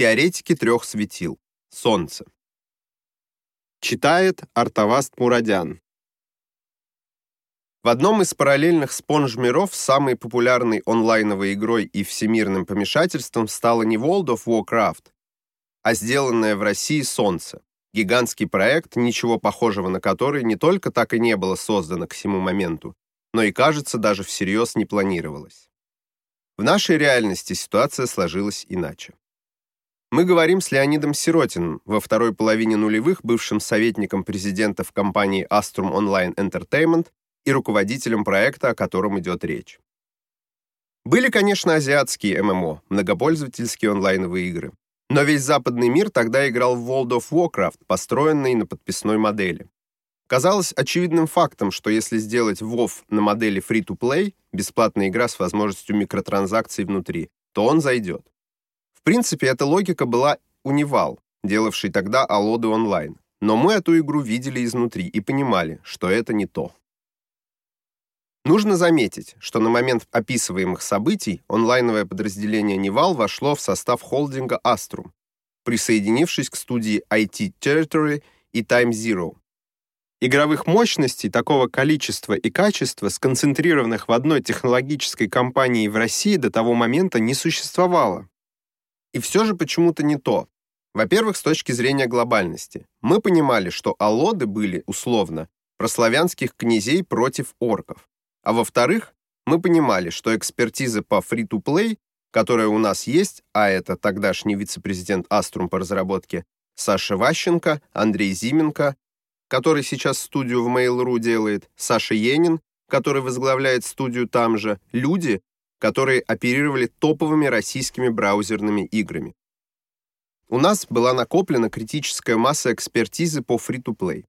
Теоретики трех светил. Солнце. Читает Артаваст Мурадян. В одном из параллельных спонж-миров самой популярной онлайновой игрой и всемирным помешательством стала не World of Warcraft, а сделанное в России Солнце. Гигантский проект, ничего похожего на который не только так и не было создано к сему моменту, но и, кажется, даже всерьез не планировалось. В нашей реальности ситуация сложилась иначе. Мы говорим с Леонидом Сиротиным, во второй половине нулевых бывшим советником президента в компании Astrum Online Entertainment и руководителем проекта, о котором идет речь. Были, конечно, азиатские ММО, многопользовательские онлайновые игры. Но весь западный мир тогда играл в World of Warcraft, построенный на подписной модели. Казалось очевидным фактом, что если сделать WoW на модели free-to-play, бесплатная игра с возможностью микротранзакций внутри, то он зайдет. В принципе, эта логика была у Nival, делавший тогда Аллоды онлайн. Но мы эту игру видели изнутри и понимали, что это не то. Нужно заметить, что на момент описываемых событий онлайновое подразделение Невал вошло в состав холдинга Astrum, присоединившись к студии IT Territory и Time Zero. Игровых мощностей такого количества и качества, сконцентрированных в одной технологической компании в России до того момента не существовало. И все же почему-то не то. Во-первых, с точки зрения глобальности. Мы понимали, что алоды были, условно, прославянских князей против орков. А во-вторых, мы понимали, что экспертиза по free-to-play, которая у нас есть, а это тогдашний вице-президент Аструм по разработке, Саша Ващенко, Андрей Зименко, который сейчас студию в Mail.ru делает, Саша Енин, который возглавляет студию там же, люди, которые оперировали топовыми российскими браузерными играми. У нас была накоплена критическая масса экспертизы по free-to-play.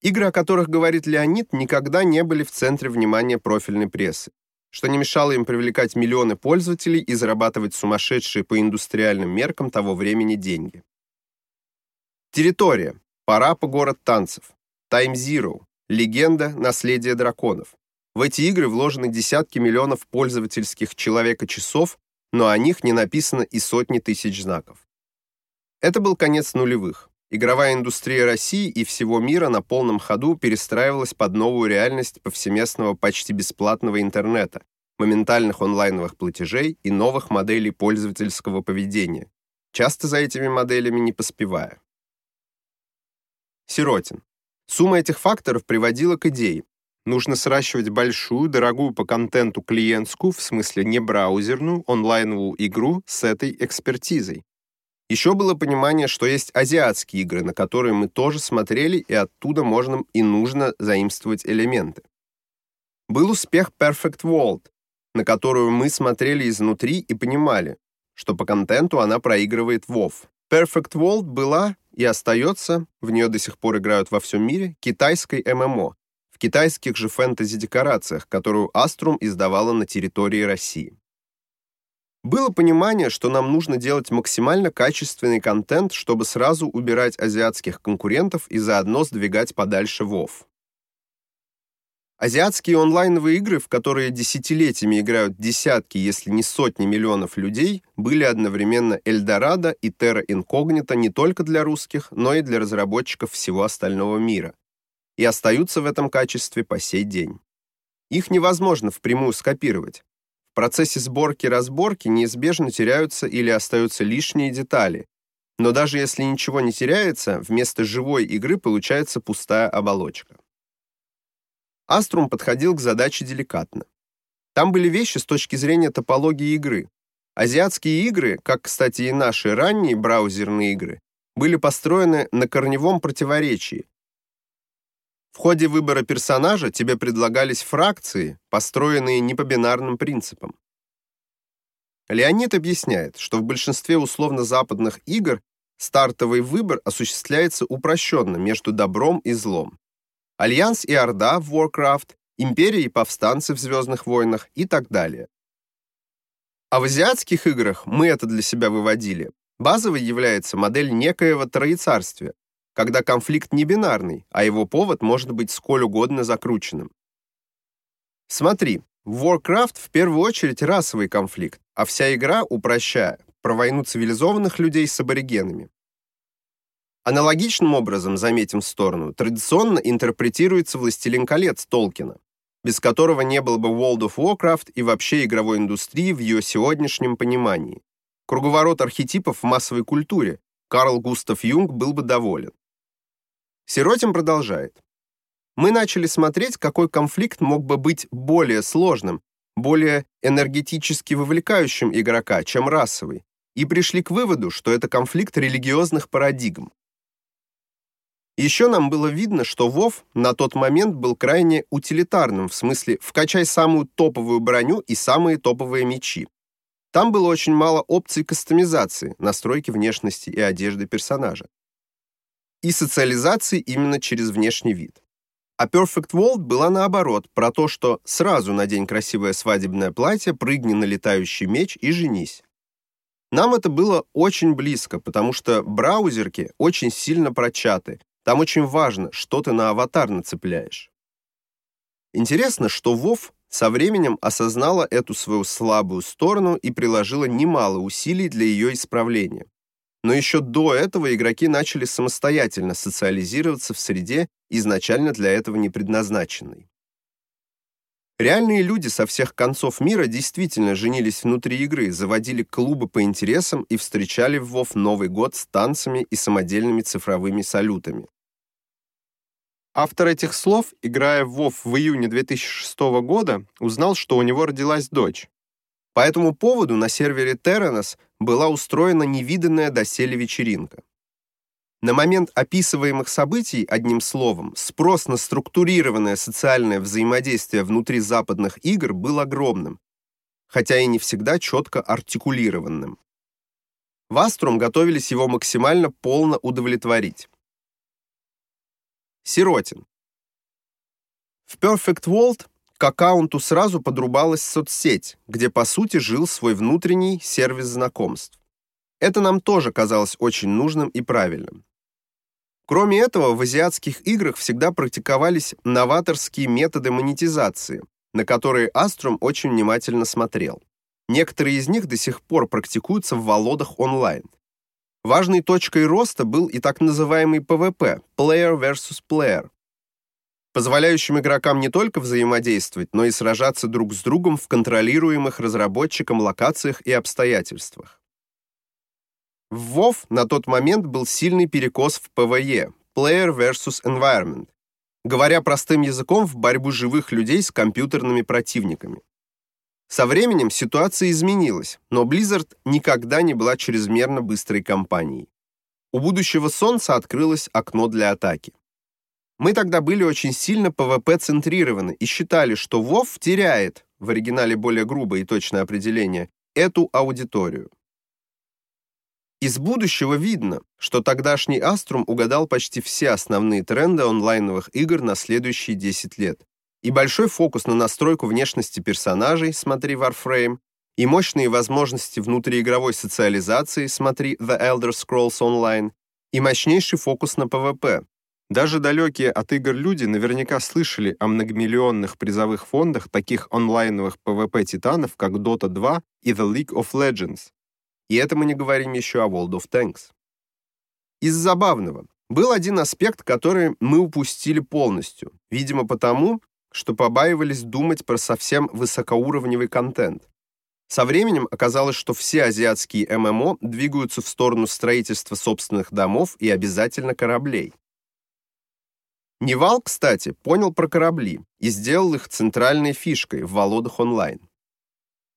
Игры, о которых говорит Леонид, никогда не были в центре внимания профильной прессы, что не мешало им привлекать миллионы пользователей и зарабатывать сумасшедшие по индустриальным меркам того времени деньги. Территория. Пора по город танцев. Time Zero. Легенда. Наследие драконов. В эти игры вложены десятки миллионов пользовательских человека-часов, но о них не написано и сотни тысяч знаков. Это был конец нулевых. Игровая индустрия России и всего мира на полном ходу перестраивалась под новую реальность повсеместного почти бесплатного интернета, моментальных онлайновых платежей и новых моделей пользовательского поведения, часто за этими моделями не поспевая. Сиротин. Сумма этих факторов приводила к идее. Нужно сращивать большую, дорогую по контенту клиентскую, в смысле не браузерную, онлайновую игру с этой экспертизой. Еще было понимание, что есть азиатские игры, на которые мы тоже смотрели, и оттуда можно и нужно заимствовать элементы. Был успех Perfect World, на которую мы смотрели изнутри и понимали, что по контенту она проигрывает WoW. Perfect World была и остается, в нее до сих пор играют во всем мире, китайской ММО, китайских же фэнтези-декорациях, которую Astrum издавала на территории России. Было понимание, что нам нужно делать максимально качественный контент, чтобы сразу убирать азиатских конкурентов и заодно сдвигать подальше ВОВ. Азиатские онлайновые игры, в которые десятилетиями играют десятки, если не сотни миллионов людей, были одновременно Эльдорадо и Терра Инкогнита не только для русских, но и для разработчиков всего остального мира. И остаются в этом качестве по сей день. Их невозможно впрямую скопировать процессе сборки-разборки неизбежно теряются или остаются лишние детали. Но даже если ничего не теряется, вместо живой игры получается пустая оболочка. Аструм подходил к задаче деликатно. Там были вещи с точки зрения топологии игры. Азиатские игры, как, кстати, и наши ранние браузерные игры, были построены на корневом противоречии, в ходе выбора персонажа тебе предлагались фракции, построенные не по бинарным принципам. Леонид объясняет, что в большинстве условно-западных игр стартовый выбор осуществляется упрощенно между добром и злом. Альянс и Орда в Warcraft, Империя и повстанцы в Звездных войнах и так далее. А в азиатских играх мы это для себя выводили. Базовой является модель некоего троецарствия, когда конфликт не бинарный, а его повод может быть сколь угодно закрученным. Смотри, Warcraft в первую очередь расовый конфликт, а вся игра, упрощая, про войну цивилизованных людей с аборигенами. Аналогичным образом, заметим в сторону, традиционно интерпретируется «Властелин колец» Толкина, без которого не было бы World of Warcraft и вообще игровой индустрии в ее сегодняшнем понимании. Круговорот архетипов в массовой культуре, Карл Густав Юнг был бы доволен. Сиротин продолжает. Мы начали смотреть, какой конфликт мог бы быть более сложным, более энергетически вовлекающим игрока, чем расовый, и пришли к выводу, что это конфликт религиозных парадигм. Еще нам было видно, что Вов на тот момент был крайне утилитарным, в смысле «вкачай самую топовую броню и самые топовые мечи». Там было очень мало опций кастомизации, настройки внешности и одежды персонажа. И социализации именно через внешний вид. А Perfect World была наоборот, про то, что сразу надень красивое свадебное платье, прыгни на летающий меч и женись. Нам это было очень близко, потому что браузерки очень сильно прочаты. Там очень важно, что ты на аватар нацепляешь. Интересно, что WoW со временем осознала эту свою слабую сторону и приложила немало усилий для ее исправления. Но еще до этого игроки начали самостоятельно социализироваться в среде, изначально для этого не предназначенной. Реальные люди со всех концов мира действительно женились внутри игры, заводили клубы по интересам и встречали в WoW Новый год с танцами и самодельными цифровыми салютами. Автор этих слов, играя в WoW в июне 2006 года, узнал, что у него родилась дочь. По этому поводу на сервере Terranos была устроена невиданная доселе вечеринка. На момент описываемых событий, одним словом, спрос на структурированное социальное взаимодействие внутри западных игр был огромным, хотя и не всегда четко артикулированным. В Аструм готовились его максимально полно удовлетворить. Сиротин. В Perfect World к аккаунту сразу подрубалась соцсеть, где по сути жил свой внутренний сервис знакомств. Это нам тоже казалось очень нужным и правильным. Кроме этого, в азиатских играх всегда практиковались новаторские методы монетизации, на которые Astrum очень внимательно смотрел. Некоторые из них до сих пор практикуются в Володах онлайн. Важной точкой роста был и так называемый PvP – Player versus Player, позволяющим игрокам не только взаимодействовать, но и сражаться друг с другом в контролируемых разработчиком локациях и обстоятельствах. В WoW на тот момент был сильный перекос в PvE – Player versus Environment, говоря простым языком в борьбу живых людей с компьютерными противниками. Со временем ситуация изменилась, но Blizzard никогда не была чрезмерно быстрой компанией. У будущего солнца открылось окно для атаки. Мы тогда были очень сильно PvP-центрированы и считали, что WoW теряет, в оригинале более грубое и точное определение, эту аудиторию. Из будущего видно, что тогдашний Astrum угадал почти все основные тренды онлайновых игр на следующие 10 лет и большой фокус на настройку внешности персонажей, смотри Warframe, и мощные возможности внутриигровой социализации, смотри The Elder Scrolls Online, и мощнейший фокус на PvP. Даже далекие от игр люди наверняка слышали о многомиллионных призовых фондах таких онлайновых PvP-титанов, как Dota 2 и The League of Legends. И это мы не говорим еще о World of Tanks. Из забавного. Был один аспект, который мы упустили полностью, видимо потому, что побаивались думать про совсем высокоуровневый контент. Со временем оказалось, что все азиатские ММО двигаются в сторону строительства собственных домов и обязательно кораблей. Nival, кстати, понял про корабли и сделал их центральной фишкой в Аллодах онлайн.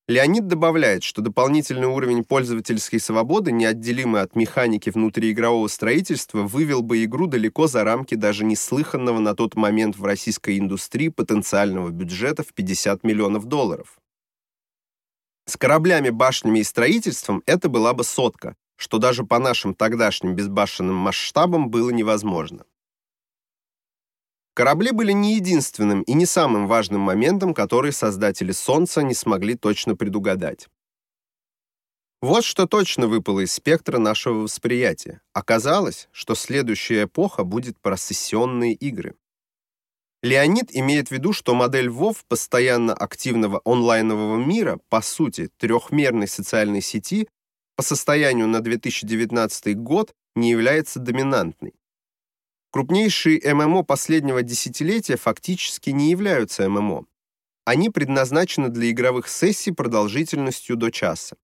Леонид добавляет, что дополнительный уровень пользовательской свободы, неотделимый от механики внутриигрового строительства, вывел бы игру далеко за рамки даже неслыханного на тот момент в российской индустрии потенциального бюджета в 50 миллионов долларов. С кораблями, башнями и строительством это была бы сотка, что даже по нашим тогдашним безбашенным масштабам было невозможно. Корабли были не единственным и не самым важным моментом, который создатели Солнца не смогли точно предугадать. Вот что точно выпало из спектра нашего восприятия. Оказалось, что следующая эпоха будет про сессионные игры. Леонид имеет в виду, что модель WoW постоянно активного онлайнового мира, по сути, трехмерной социальной сети, по состоянию на 2019 год не является доминантной. Крупнейшие ММО последнего десятилетия фактически не являются ММО. Они предназначены для игровых сессий продолжительностью до часа.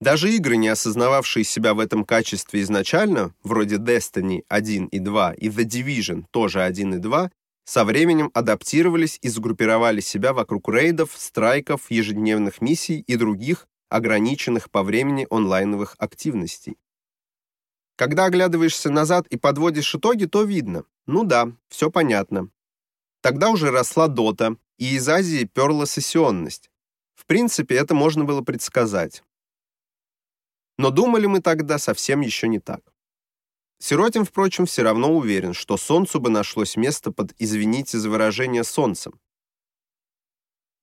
Даже игры, не осознававшие себя в этом качестве изначально, вроде Destiny 1 и 2 и The Division тоже 1 и 2, со временем адаптировались и сгруппировали себя вокруг рейдов, страйков, ежедневных миссий и других ограниченных по времени онлайновых активностей. Когда оглядываешься назад и подводишь итоги, то видно. Ну да, все понятно. Тогда уже росла дота, и из Азии перла сессионность. В принципе, это можно было предсказать. Но думали мы тогда совсем еще не так. Сиротин, впрочем, все равно уверен, что солнцу бы нашлось место под, извините за выражение, солнцем.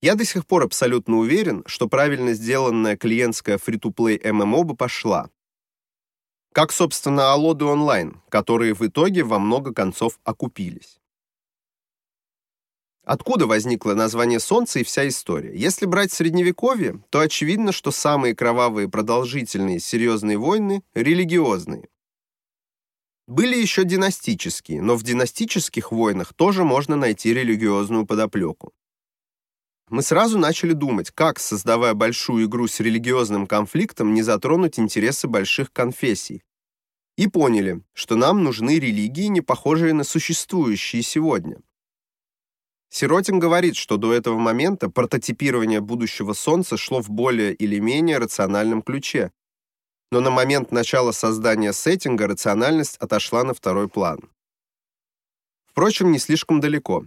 Я до сих пор абсолютно уверен, что правильно сделанная клиентская фри-то-плей ММО бы пошла. Как, собственно, Алоды онлайн, которые в итоге во много концов окупились. Откуда возникло название Солнца и вся история? Если брать средневековье, то очевидно, что самые кровавые, продолжительные, серьезные войны – религиозные. Были еще династические, но в династических войнах тоже можно найти религиозную подоплеку. Мы сразу начали думать, как, создавая большую игру с религиозным конфликтом, не затронуть интересы больших конфессий. И поняли, что нам нужны религии, не похожие на существующие сегодня. Сиротин говорит, что до этого момента прототипирование будущего Солнца шло в более или менее рациональном ключе, но на момент начала создания сеттинга рациональность отошла на второй план. Впрочем, не слишком далеко.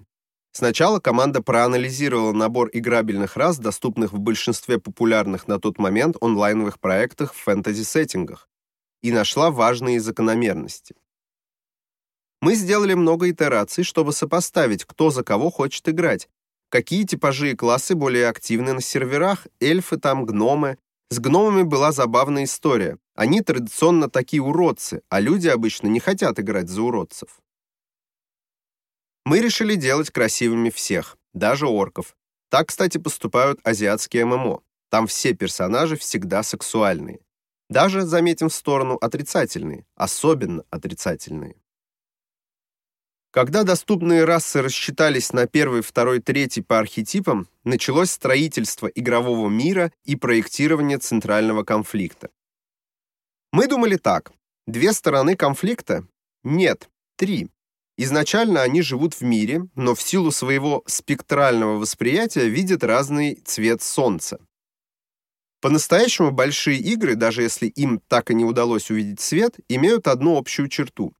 Сначала команда проанализировала набор играбельных рас, доступных в большинстве популярных на тот момент онлайновых проектах в фэнтези-сеттингах, и нашла важные закономерности. Мы сделали много итераций, чтобы сопоставить, кто за кого хочет играть, какие типажи и классы более активны на серверах, эльфы там, гномы. С гномами была забавная история. Они традиционно такие уродцы, а люди обычно не хотят играть за уродцев. Мы решили делать красивыми всех, даже орков. Так, кстати, поступают азиатские ММО. Там все персонажи всегда сексуальные. Даже, заметим в сторону, отрицательные, особенно отрицательные. Когда доступные расы рассчитались на первый, второй, третий по архетипам, началось строительство игрового мира и проектирование центрального конфликта. Мы думали так. Две стороны конфликта? Нет, три. Изначально они живут в мире, но в силу своего спектрального восприятия видят разный цвет солнца. По-настоящему большие игры, даже если им так и не удалось увидеть свет, имеют одну общую черту.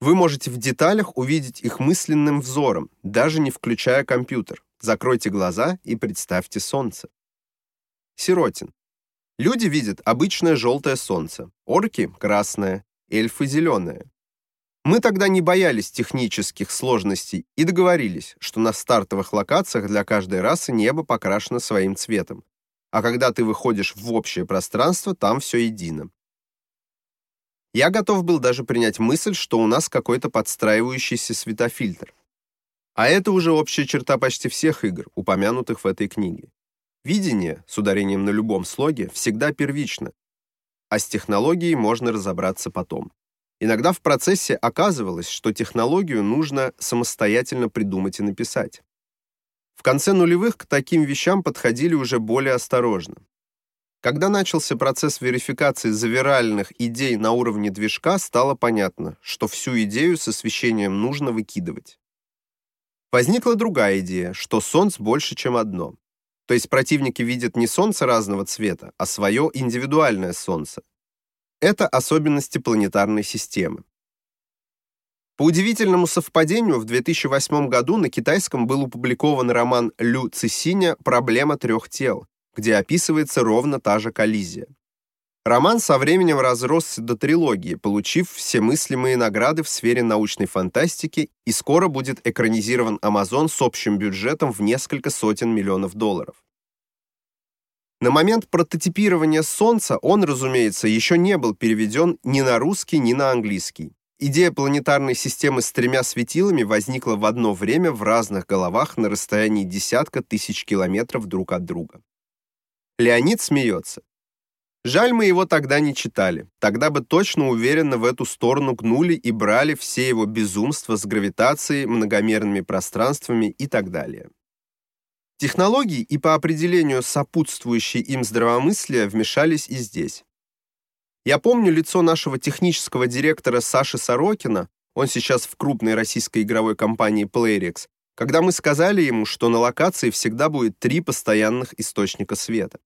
Вы можете в деталях увидеть их мысленным взором, даже не включая компьютер. Закройте глаза и представьте солнце. Сиротин. Люди видят обычное желтое солнце, орки – красное, эльфы – зеленое. Мы тогда не боялись технических сложностей и договорились, что на стартовых локациях для каждой расы небо покрашено своим цветом. А когда ты выходишь в общее пространство, там все едино. Я готов был даже принять мысль, что у нас какой-то подстраивающийся светофильтр. А это уже общая черта почти всех игр, упомянутых в этой книге. Видение, с ударением на любом слоге, всегда первично, а с технологией можно разобраться потом. Иногда в процессе оказывалось, что технологию нужно самостоятельно придумать и написать. В конце нулевых к таким вещам подходили уже более осторожно. Когда начался процесс верификации завиральных идей на уровне движка, стало понятно, что всю идею с освещением нужно выкидывать. Возникла другая идея, что солнц больше, чем одно. То есть противники видят не солнце разного цвета, а свое индивидуальное солнце, это особенности планетарной системы. По удивительному совпадению, в 2008 году на китайском был опубликован роман Лю Цисиня «Проблема трех тел», где описывается ровно та же коллизия. Роман со временем разросся до трилогии, получив все мыслимые награды в сфере научной фантастики и скоро будет экранизирован Amazon с общим бюджетом в несколько сотен миллионов долларов. На момент прототипирования Солнца он, разумеется, еще не был переведен ни на русский, ни на английский. Идея планетарной системы с тремя светилами возникла в одно время в разных головах на расстоянии десятка тысяч километров друг от друга. Леонид смеется. Жаль, мы его тогда не читали. Тогда бы точно уверенно в эту сторону гнули и брали все его безумства с гравитацией, многомерными пространствами и так далее. Технологии и по определению сопутствующие им здравомыслия вмешались и здесь. Я помню лицо нашего технического директора Саши Сорокина, он сейчас в крупной российской игровой компании Playrix, когда мы сказали ему, что на локации всегда будет три постоянных источника света.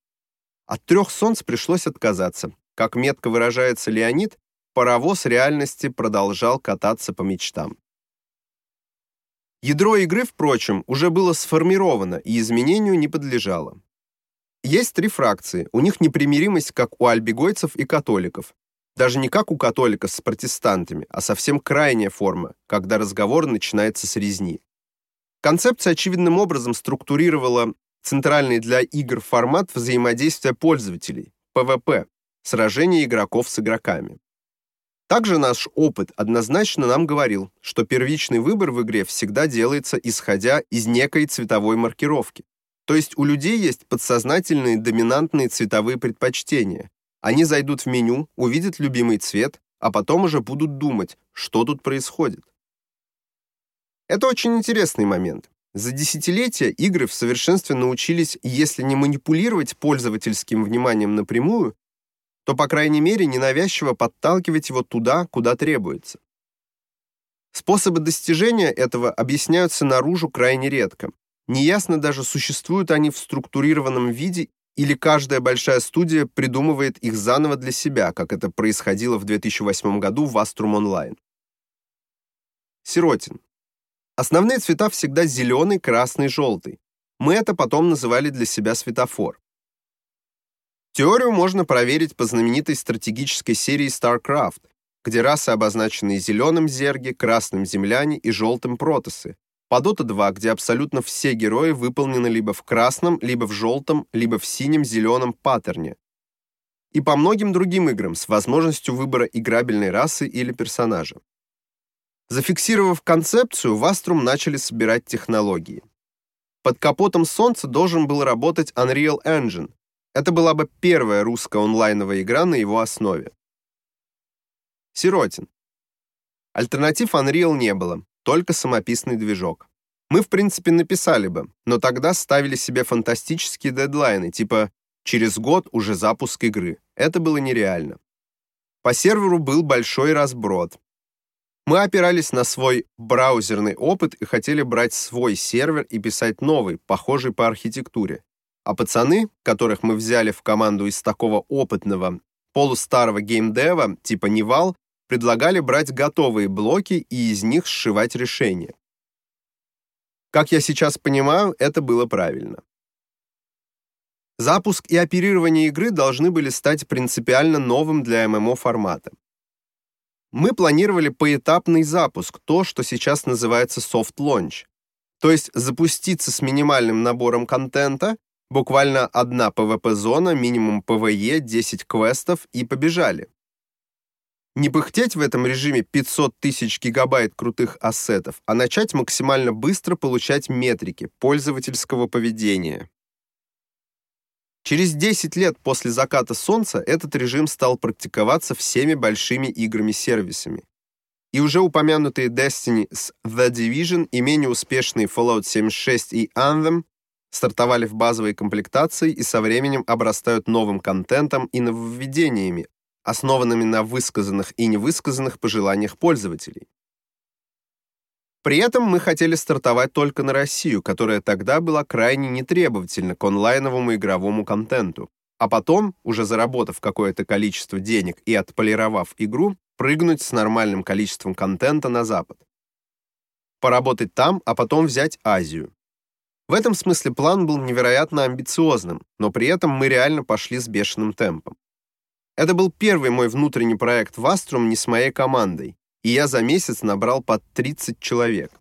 От трех солнц пришлось отказаться. Как метко выражается Леонид, паровоз реальности продолжал кататься по мечтам. Ядро игры, впрочем, уже было сформировано и изменению не подлежало. Есть три фракции, у них непримиримость, как у альбегойцев и католиков. Даже не как у католиков с протестантами, а совсем крайняя форма, когда разговор начинается с резни. Концепция очевидным образом структурировала центральный для игр формат взаимодействия пользователей, PvP, сражение игроков с игроками. Также наш опыт однозначно нам говорил, что первичный выбор в игре всегда делается исходя из некой цветовой маркировки. То есть у людей есть подсознательные доминантные цветовые предпочтения. Они зайдут в меню, увидят любимый цвет, а потом уже будут думать, что тут происходит. Это очень интересный момент. За десятилетия игры в совершенстве научились, если не манипулировать пользовательским вниманием напрямую, то, по крайней мере, ненавязчиво подталкивать его туда, куда требуется. Способы достижения этого объясняются наружу крайне редко. Неясно даже, существуют они в структурированном виде или каждая большая студия придумывает их заново для себя, как это происходило в 2008 году в Astrum Online. Сиротин. Основные цвета всегда зеленый, красный, желтый. Мы это потом называли для себя светофор. Теорию можно проверить по знаменитой стратегической серии StarCraft, где расы обозначены зеленым зерги, красным земляне и желтым протосы, по Dota 2, где абсолютно все герои выполнены либо в красном, либо в желтом, либо в синем-зеленом паттерне. И по многим другим играм с возможностью выбора играбельной расы или персонажа. Зафиксировав концепцию, в Astrum начали собирать технологии. Под капотом Солнца должен был работать Unreal Engine. Это была бы первая русская онлайновая игра на его основе. Сиротин. Альтернатив Unreal не было только самописный движок. Мы, в принципе, написали бы, но тогда ставили себе фантастические дедлайны, типа «через год уже запуск игры». Это было нереально. По серверу был большой разброд. Мы опирались на свой браузерный опыт и хотели брать свой сервер и писать новый, похожий по архитектуре. А пацаны, которых мы взяли в команду из такого опытного, полустарого геймдева, типа Nival, предлагали брать готовые блоки и из них сшивать решения. Как я сейчас понимаю, это было правильно. Запуск и оперирование игры должны были стать принципиально новым для ММО формата. Мы планировали поэтапный запуск, то, что сейчас называется soft launch, то есть запуститься с минимальным набором контента, буквально одна PvP-зона, минимум PvE, 10 квестов и побежали. Не пыхтеть в этом режиме 500 тысяч гигабайт крутых ассетов, а начать максимально быстро получать метрики пользовательского поведения. Через 10 лет после заката солнца этот режим стал практиковаться всеми большими играми-сервисами. И уже упомянутые Destiny с The Division и менее успешные Fallout 76 и Anthem стартовали в базовой комплектации и со временем обрастают новым контентом и нововведениями, основанными на высказанных и невысказанных пожеланиях пользователей. При этом мы хотели стартовать только на Россию, которая тогда была крайне нетребовательна к онлайновому игровому контенту, а потом, уже заработав какое-то количество денег и отполировав игру, прыгнуть с нормальным количеством контента на Запад. Поработать там, а потом взять Азию. В этом смысле план был невероятно амбициозным, но при этом мы реально пошли с бешеным темпом. Это был первый мой внутренний проект в Astrum не с моей командой, и я за месяц набрал под 30 человек.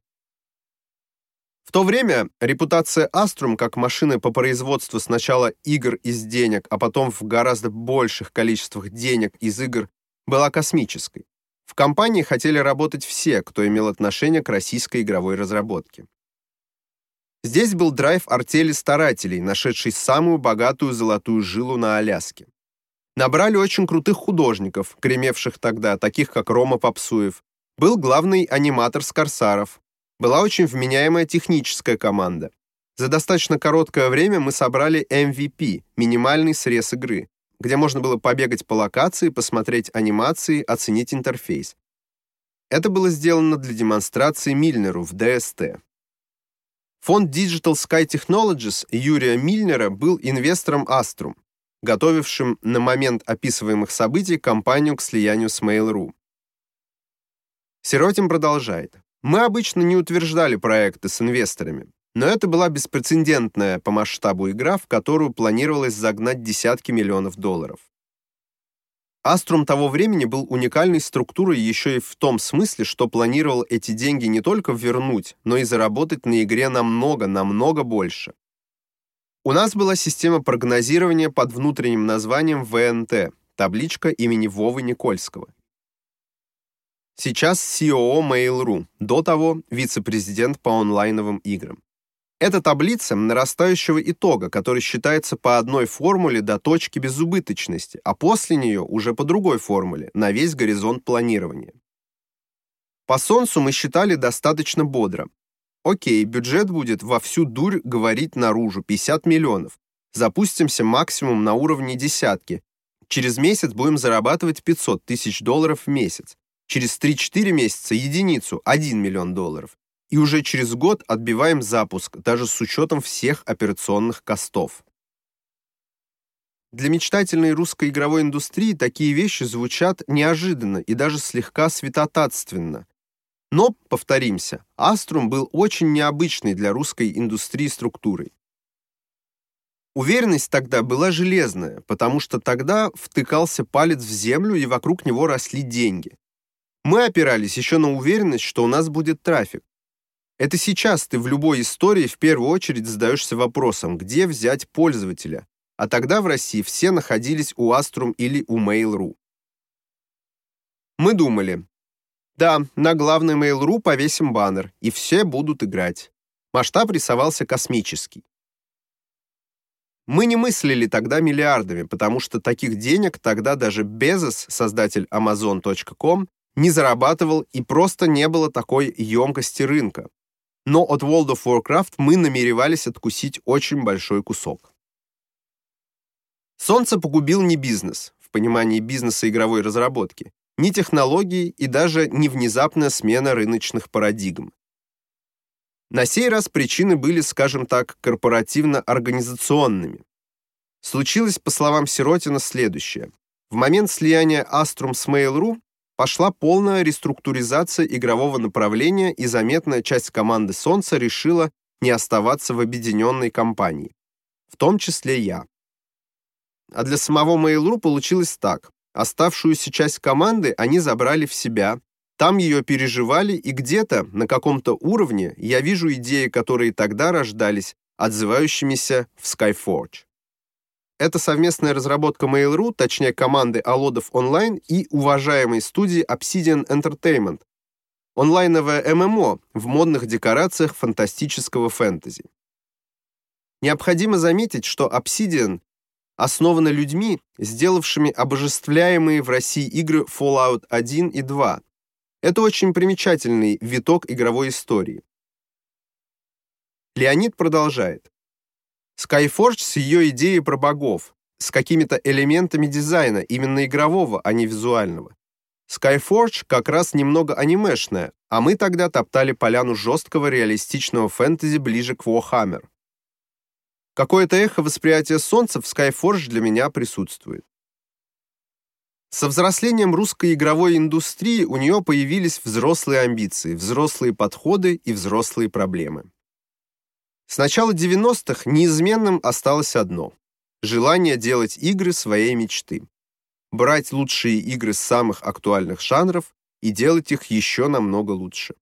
В то время репутация Astrum как машины по производству сначала игр из денег, а потом в гораздо больших количествах денег из игр была космической. В компании хотели работать все, кто имел отношение к российской игровой разработке. Здесь был драйв артели старателей, нашедший самую богатую золотую жилу на Аляске. Набрали очень крутых художников, кремевших тогда, таких как Рома Попсуев. Был главный аниматор Скорсаров. Была очень вменяемая техническая команда. За достаточно короткое время мы собрали MVP, минимальный срез игры, где можно было побегать по локации, посмотреть анимации, оценить интерфейс. Это было сделано для демонстрации Мильнеру в DST. Фонд Digital Sky Technologies Юрия Мильнера был инвестором Astrum, готовившим на момент описываемых событий компанию к слиянию с Mail.ru. Сиротин продолжает. Мы обычно не утверждали проекты с инвесторами, но это была беспрецедентная по масштабу игра, в которую планировалось загнать десятки миллионов долларов. Аструм того времени был уникальной структурой еще и в том смысле, что планировал эти деньги не только вернуть, но и заработать на игре намного, намного больше. У нас была система прогнозирования под внутренним названием ВНТ, табличка имени Вовы Никольского. Сейчас COO Mail.ru, до того вице-президент по онлайновым играм. Это таблица нарастающего итога, который считается по одной формуле до точки безубыточности, а после нее уже по другой формуле, на весь горизонт планирования. По Солнцу мы считали достаточно бодро. Окей, бюджет будет во всю дурь говорить наружу, 50 миллионов. Запустимся максимум на уровне десятки. Через месяц будем зарабатывать 500 тысяч долларов в месяц. Через 3-4 месяца единицу, 1 миллион долларов и уже через год отбиваем запуск, даже с учетом всех операционных костов. Для мечтательной русской игровой индустрии такие вещи звучат неожиданно и даже слегка святотатственно. Но, повторимся, Аструм был очень необычной для русской индустрии структурой. Уверенность тогда была железная, потому что тогда втыкался палец в землю и вокруг него росли деньги. Мы опирались еще на уверенность, что у нас будет трафик, это сейчас ты в любой истории в первую очередь задаешься вопросом, где взять пользователя, а тогда в России все находились у Astrum или у Mail.ru. Мы думали, да, на главный Mail.ru повесим баннер, и все будут играть. Масштаб рисовался космический. Мы не мыслили тогда миллиардами, потому что таких денег тогда даже Безос, создатель Amazon.com, не зарабатывал и просто не было такой емкости рынка но от World of Warcraft мы намеревались откусить очень большой кусок. Солнце погубил не бизнес, в понимании бизнеса игровой разработки, ни технологии и даже не внезапная смена рыночных парадигм. На сей раз причины были, скажем так, корпоративно-организационными. Случилось, по словам Сиротина, следующее. В момент слияния Astrum с Mail.ru пошла полная реструктуризация игрового направления, и заметная часть команды «Солнца» решила не оставаться в объединенной компании, в том числе я. А для самого Mail.ru получилось так. Оставшуюся часть команды они забрали в себя, там ее переживали, и где-то, на каком-то уровне, я вижу идеи, которые тогда рождались, отзывающимися в Skyforge. Это совместная разработка Mail.ru, точнее команды Алодов Онлайн и уважаемой студии Obsidian Entertainment. Онлайновое ММО в модных декорациях фантастического фэнтези. Необходимо заметить, что Obsidian основана людьми, сделавшими обожествляемые в России игры Fallout 1 и 2. Это очень примечательный виток игровой истории. Леонид продолжает. Skyforge с ее идеей про богов, с какими-то элементами дизайна, именно игрового, а не визуального. Skyforge как раз немного анимешная, а мы тогда топтали поляну жесткого реалистичного фэнтези ближе к Warhammer. Какое-то эхо восприятия солнца в Skyforge для меня присутствует. Со взрослением русской игровой индустрии у нее появились взрослые амбиции, взрослые подходы и взрослые проблемы. С начала 90-х неизменным осталось одно – желание делать игры своей мечты. Брать лучшие игры самых актуальных жанров и делать их еще намного лучше.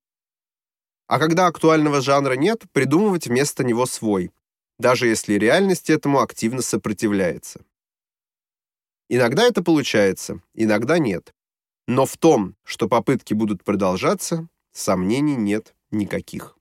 А когда актуального жанра нет, придумывать вместо него свой, даже если реальность этому активно сопротивляется. Иногда это получается, иногда нет. Но в том, что попытки будут продолжаться, сомнений нет никаких.